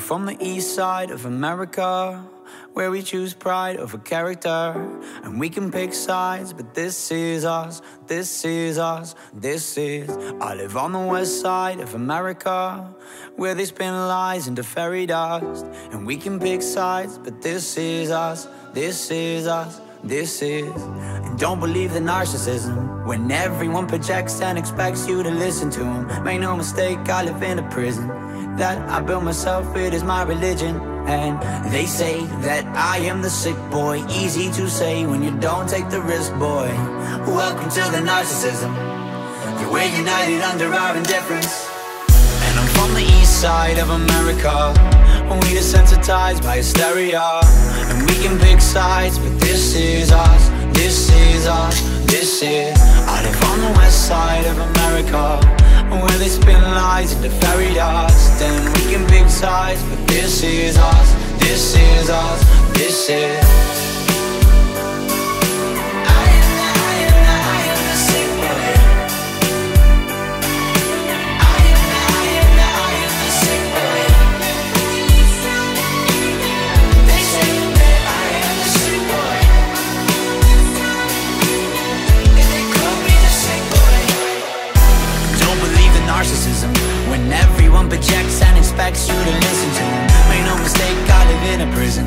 from the east side of America, where we choose pride over character. And we can pick sides, but this is us, this is us, this is. I live on the west side of America, where they spin lies into fairy dust. And we can pick sides, but this is us, this is us. This is, and don't believe the narcissism when everyone projects and expects you to listen to them. Make no mistake, I live in a prison that I built myself, it is my religion. And they say that I am the sick boy. Easy to say when you don't take the risk, boy. Welcome to the narcissism. We're united under our indifference. And I'm from the east side of America. We desensitized by hysteria. And we can pick sides, but this is us, this is us, this is. I live on the west side of America. Where they spin lies into fairy dust. And we can pick sides, but this is us, this is us, this is. Projects and expects you to listen to. Make no mistake, I live in a prison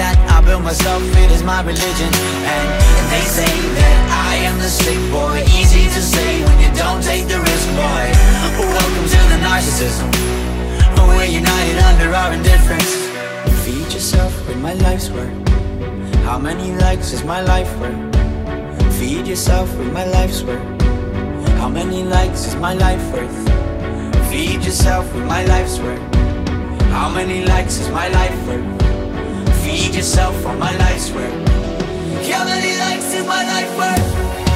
that I built myself. It is my religion, and they say that I am the sick boy. Easy to say when you don't take the risk, boy. Welcome to the narcissism. We're united under our indifference. Feed yourself with my life's work. How many likes is my life worth? Feed yourself with my life's work. How many likes is my life worth? Feed yourself with my life's work. How many likes is my life worth? Feed yourself on my life's work. How many likes is my life worth?